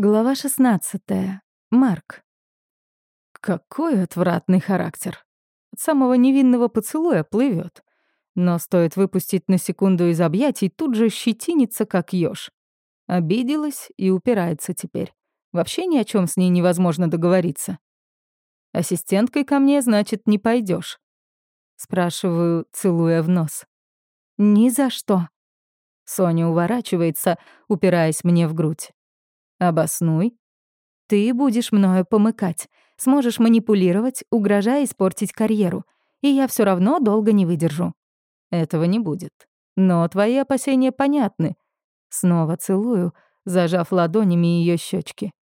Глава 16. Марк. Какой отвратный характер. От самого невинного поцелуя плывет, Но стоит выпустить на секунду из объятий, тут же щетинится, как ёж. Обиделась и упирается теперь. Вообще ни о чем с ней невозможно договориться. Ассистенткой ко мне, значит, не пойдешь. Спрашиваю, целуя в нос. «Ни за что». Соня уворачивается, упираясь мне в грудь. Обоснуй. Ты будешь мною помыкать, сможешь манипулировать, угрожая испортить карьеру, и я все равно долго не выдержу. Этого не будет. Но твои опасения понятны. Снова целую, зажав ладонями ее щечки.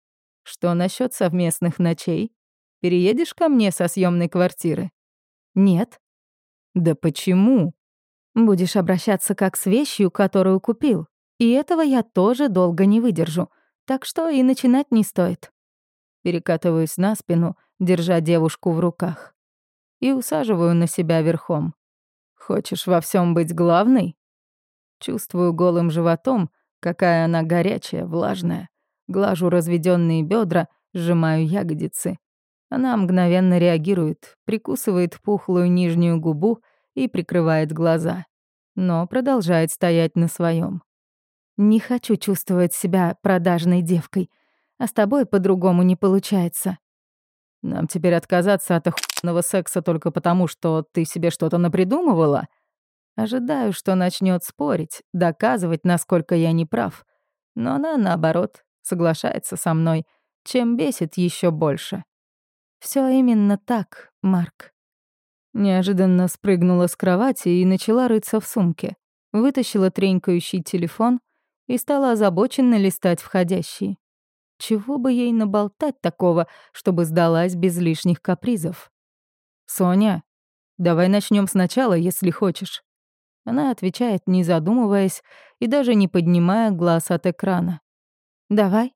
Что насчет совместных ночей? Переедешь ко мне со съемной квартиры? Нет. Да почему? Будешь обращаться как с вещью, которую купил. И этого я тоже долго не выдержу так что и начинать не стоит. Перекатываюсь на спину, держа девушку в руках. И усаживаю на себя верхом. Хочешь во всем быть главной? Чувствую голым животом, какая она горячая, влажная. Глажу разведенные бедра, сжимаю ягодицы. Она мгновенно реагирует, прикусывает пухлую нижнюю губу и прикрывает глаза. Но продолжает стоять на своем. Не хочу чувствовать себя продажной девкой. А с тобой по-другому не получается. Нам теперь отказаться от охуенного секса только потому, что ты себе что-то напридумывала? Ожидаю, что начнет спорить, доказывать, насколько я не прав. Но она, наоборот, соглашается со мной, чем бесит еще больше. Все именно так, Марк. Неожиданно спрыгнула с кровати и начала рыться в сумке. Вытащила тренькающий телефон, и стала озабоченно листать входящие. Чего бы ей наболтать такого, чтобы сдалась без лишних капризов? «Соня, давай начнем сначала, если хочешь». Она отвечает, не задумываясь и даже не поднимая глаз от экрана. «Давай.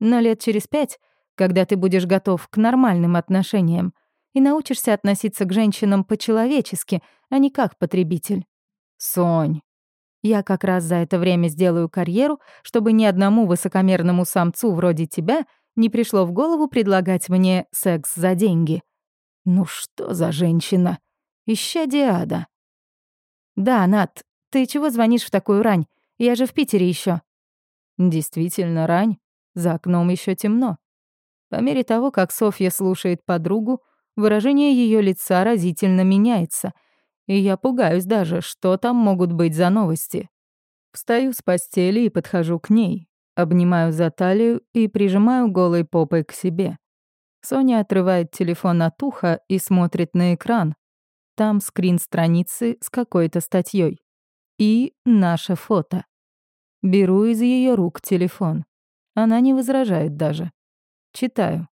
Но лет через пять, когда ты будешь готов к нормальным отношениям и научишься относиться к женщинам по-человечески, а не как потребитель». «Сонь, я как раз за это время сделаю карьеру, чтобы ни одному высокомерному самцу вроде тебя не пришло в голову предлагать мне секс за деньги. Ну что за женщина? Ища Диада. Да, Нат, ты чего звонишь в такую рань? Я же в Питере еще. Действительно рань. За окном еще темно. По мере того, как Софья слушает подругу, выражение ее лица разительно меняется — и я пугаюсь даже, что там могут быть за новости. Встаю с постели и подхожу к ней, обнимаю за талию и прижимаю голой попой к себе. Соня отрывает телефон от уха и смотрит на экран. Там скрин страницы с какой-то статьей И наше фото. Беру из ее рук телефон. Она не возражает даже. Читаю.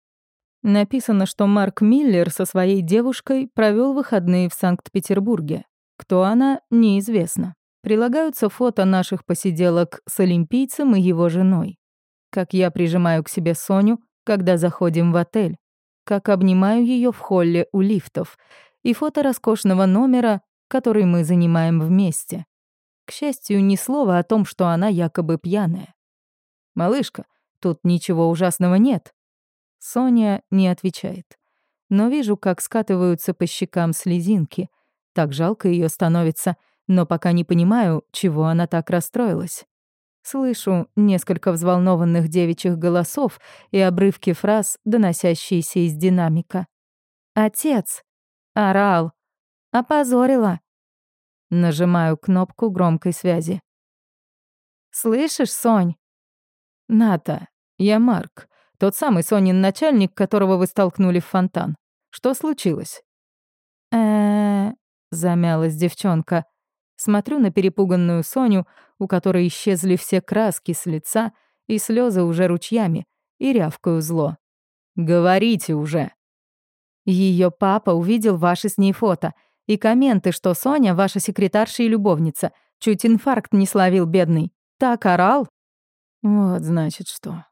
Написано, что Марк Миллер со своей девушкой провел выходные в Санкт-Петербурге. Кто она, неизвестно. Прилагаются фото наших посиделок с олимпийцем и его женой. Как я прижимаю к себе Соню, когда заходим в отель. Как обнимаю ее в холле у лифтов. И фото роскошного номера, который мы занимаем вместе. К счастью, ни слова о том, что она якобы пьяная. «Малышка, тут ничего ужасного нет», Соня не отвечает. Но вижу, как скатываются по щекам слезинки. Так жалко ее становится, но пока не понимаю, чего она так расстроилась. Слышу несколько взволнованных девичьих голосов и обрывки фраз, доносящиеся из динамика. «Отец!» «Орал!» «Опозорила!» Нажимаю кнопку громкой связи. «Слышишь, Сонь?» «Ната, я Марк. Тот самый Сонин начальник, которого вы столкнули в фонтан. Что случилось?» э замялась девчонка. Смотрю на перепуганную Соню, у которой исчезли все краски с лица и слезы уже ручьями, и рявкаю зло. «Говорите уже!» Ее папа увидел ваши с ней фото и комменты, что Соня ваша секретарша и любовница. Чуть инфаркт не словил бедный. Так орал. Вот значит что.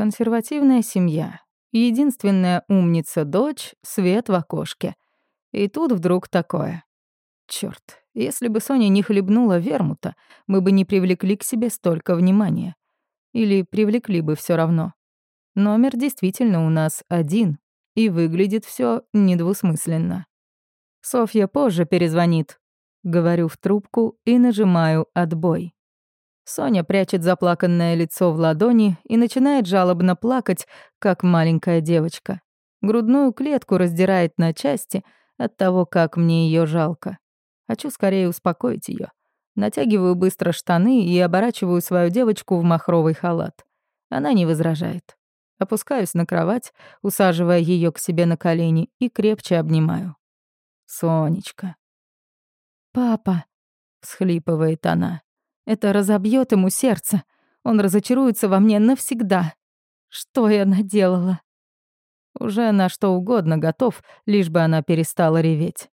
Консервативная семья. Единственная умница-дочь, свет в окошке. И тут вдруг такое. Чёрт, если бы Соня не хлебнула вермута, мы бы не привлекли к себе столько внимания. Или привлекли бы все равно. Номер действительно у нас один, и выглядит все недвусмысленно. Софья позже перезвонит. Говорю в трубку и нажимаю «отбой». Соня прячет заплаканное лицо в ладони и начинает жалобно плакать, как маленькая девочка. Грудную клетку раздирает на части от того, как мне ее жалко. Хочу скорее успокоить ее. Натягиваю быстро штаны и оборачиваю свою девочку в махровый халат. Она не возражает. Опускаюсь на кровать, усаживая ее к себе на колени и крепче обнимаю. «Сонечка». «Папа», — всхлипывает она. «Это разобьет ему сердце. Он разочаруется во мне навсегда. Что я наделала?» Уже на что угодно готов, лишь бы она перестала реветь.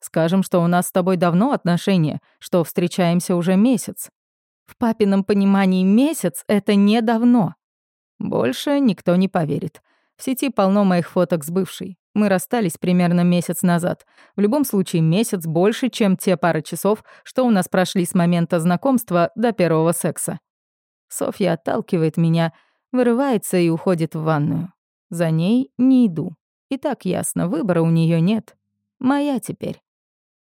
Скажем, что у нас с тобой давно отношения, что встречаемся уже месяц. В папином понимании месяц — это не давно. Больше никто не поверит. В сети полно моих фоток с бывшей. Мы расстались примерно месяц назад. В любом случае, месяц больше, чем те пары часов, что у нас прошли с момента знакомства до первого секса. Софья отталкивает меня, вырывается и уходит в ванную. За ней не иду. И так ясно, выбора у нее нет. Моя теперь.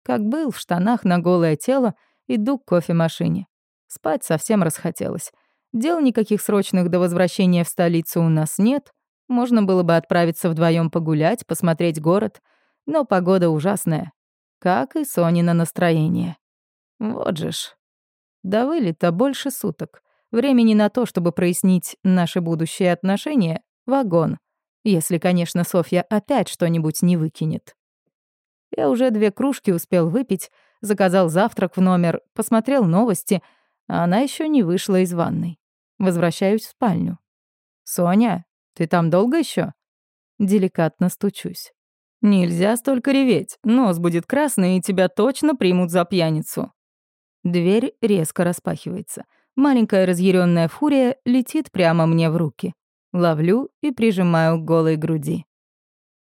Как был в штанах на голое тело, иду к кофемашине. Спать совсем расхотелось. Дел никаких срочных до возвращения в столицу у нас нет. Можно было бы отправиться вдвоем погулять, посмотреть город. Но погода ужасная. Как и Сонина настроение. Вот же ж. До вылета больше суток. Времени на то, чтобы прояснить наши будущие отношения, вагон. Если, конечно, Софья опять что-нибудь не выкинет. Я уже две кружки успел выпить, заказал завтрак в номер, посмотрел новости, а она еще не вышла из ванной. Возвращаюсь в спальню. «Соня, ты там долго еще? Деликатно стучусь. «Нельзя столько реветь, нос будет красный, и тебя точно примут за пьяницу». Дверь резко распахивается. Маленькая разъяренная фурия летит прямо мне в руки. Ловлю и прижимаю к голой груди.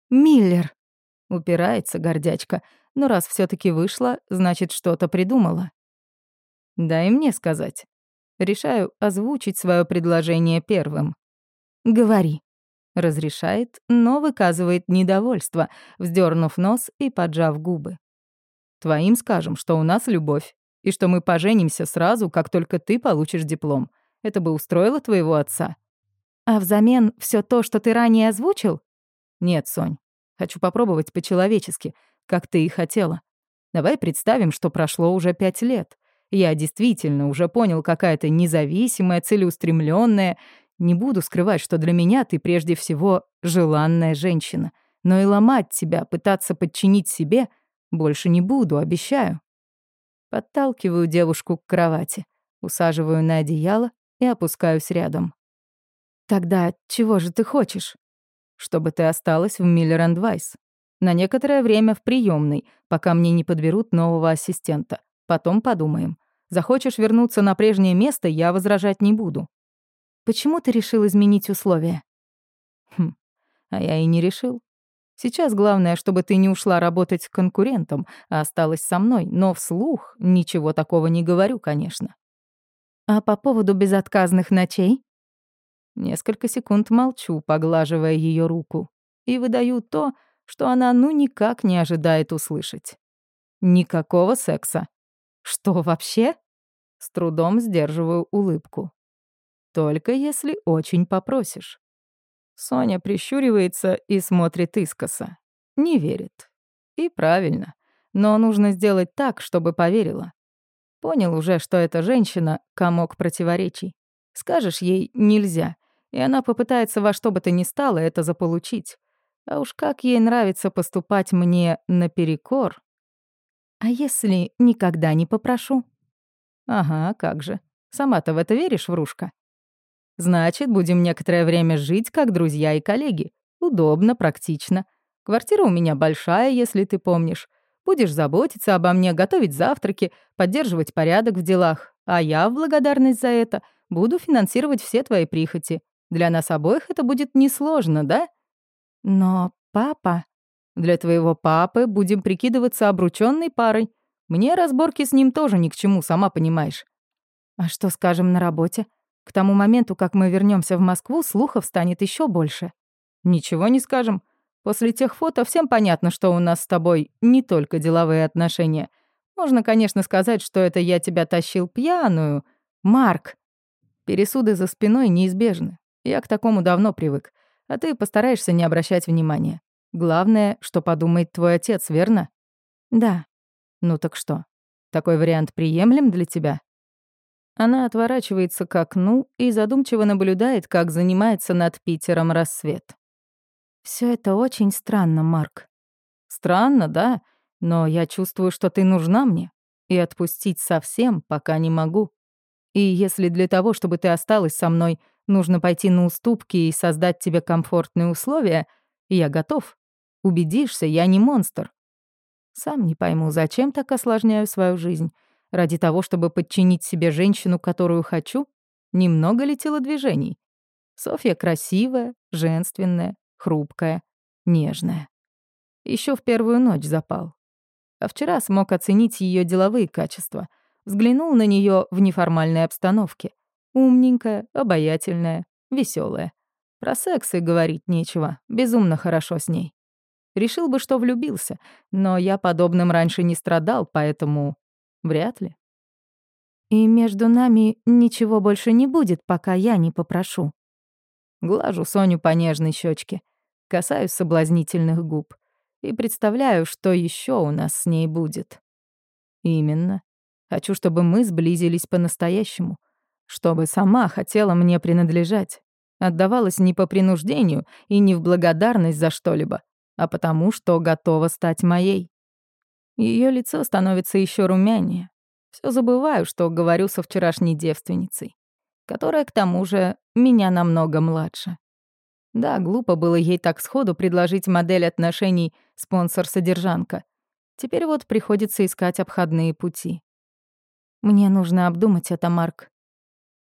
«Миллер!» — упирается гордячка, но раз все таки вышла, значит, что-то придумала. «Дай мне сказать». Решаю озвучить свое предложение первым. «Говори», — разрешает, но выказывает недовольство, вздернув нос и поджав губы. «Твоим скажем, что у нас любовь, и что мы поженимся сразу, как только ты получишь диплом. Это бы устроило твоего отца?» А взамен все то, что ты ранее озвучил? Нет, Сонь. Хочу попробовать по-человечески, как ты и хотела. Давай представим, что прошло уже пять лет. Я действительно уже понял, какая ты независимая, целеустремленная. Не буду скрывать, что для меня ты прежде всего желанная женщина. Но и ломать тебя, пытаться подчинить себе больше не буду, обещаю. Подталкиваю девушку к кровати, усаживаю на одеяло и опускаюсь рядом. Тогда чего же ты хочешь? Чтобы ты осталась в Миллер Вайс. На некоторое время в приемной, пока мне не подберут нового ассистента. Потом подумаем. Захочешь вернуться на прежнее место, я возражать не буду. Почему ты решил изменить условия? Хм, а я и не решил. Сейчас главное, чтобы ты не ушла работать конкурентом, а осталась со мной, но вслух ничего такого не говорю, конечно. А по поводу безотказных ночей? Несколько секунд молчу, поглаживая ее руку, и выдаю то, что она ну никак не ожидает услышать. Никакого секса. Что вообще? С трудом сдерживаю улыбку. Только если очень попросишь. Соня прищуривается и смотрит искоса. Не верит. И правильно. Но нужно сделать так, чтобы поверила. Понял уже, что эта женщина — комок противоречий. Скажешь ей «нельзя», и она попытается во что бы то ни стало это заполучить. А уж как ей нравится поступать мне наперекор. А если никогда не попрошу? Ага, как же. Сама-то в это веришь, врушка? Значит, будем некоторое время жить как друзья и коллеги. Удобно, практично. Квартира у меня большая, если ты помнишь. Будешь заботиться обо мне, готовить завтраки, поддерживать порядок в делах. А я в благодарность за это буду финансировать все твои прихоти. Для нас обоих это будет несложно, да? Но папа... Для твоего папы будем прикидываться обручённой парой. Мне разборки с ним тоже ни к чему, сама понимаешь. А что скажем на работе? К тому моменту, как мы вернемся в Москву, слухов станет еще больше. Ничего не скажем. После тех фото всем понятно, что у нас с тобой не только деловые отношения. Можно, конечно, сказать, что это я тебя тащил пьяную. Марк, пересуды за спиной неизбежны. Я к такому давно привык. А ты постараешься не обращать внимания. Главное, что подумает твой отец, верно? Да. Ну так что, такой вариант приемлем для тебя? Она отворачивается к окну и задумчиво наблюдает, как занимается над Питером рассвет. Все это очень странно, Марк. Странно, да, но я чувствую, что ты нужна мне, и отпустить совсем пока не могу. И если для того, чтобы ты осталась со мной, нужно пойти на уступки и создать тебе комфортные условия, я готов. Убедишься, я не монстр. Сам не пойму, зачем так осложняю свою жизнь. Ради того, чтобы подчинить себе женщину, которую хочу? Немного ли телодвижений? Софья красивая, женственная, хрупкая, нежная. Еще в первую ночь запал. А вчера смог оценить ее деловые качества. Взглянул на нее в неформальной обстановке. Умненькая, обаятельная, веселая. Про секс и говорить нечего, безумно хорошо с ней. Решил бы, что влюбился, но я подобным раньше не страдал, поэтому Вряд ли. И между нами ничего больше не будет, пока я не попрошу. Глажу Соню по нежной щечке, касаюсь соблазнительных губ и представляю, что еще у нас с ней будет. Именно. Хочу, чтобы мы сблизились по-настоящему, чтобы сама хотела мне принадлежать, отдавалась не по принуждению и не в благодарность за что-либо, а потому, что готова стать моей. Ее лицо становится еще румянее. Все забываю, что говорю со вчерашней девственницей, которая, к тому же, меня намного младше. Да, глупо было ей так сходу предложить модель отношений спонсор-содержанка. Теперь вот приходится искать обходные пути. Мне нужно обдумать это, Марк.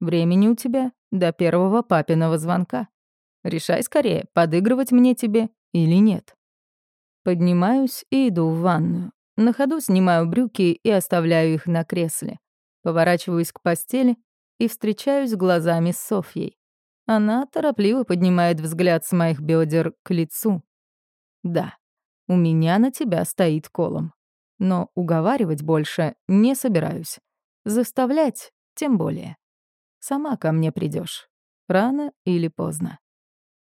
Времени у тебя до первого папиного звонка. Решай скорее, подыгрывать мне тебе или нет. Поднимаюсь и иду в ванную. На ходу снимаю брюки и оставляю их на кресле. Поворачиваюсь к постели и встречаюсь глазами с Софьей. Она торопливо поднимает взгляд с моих бедер к лицу. Да, у меня на тебя стоит колом. Но уговаривать больше не собираюсь. Заставлять тем более. Сама ко мне придешь, рано или поздно.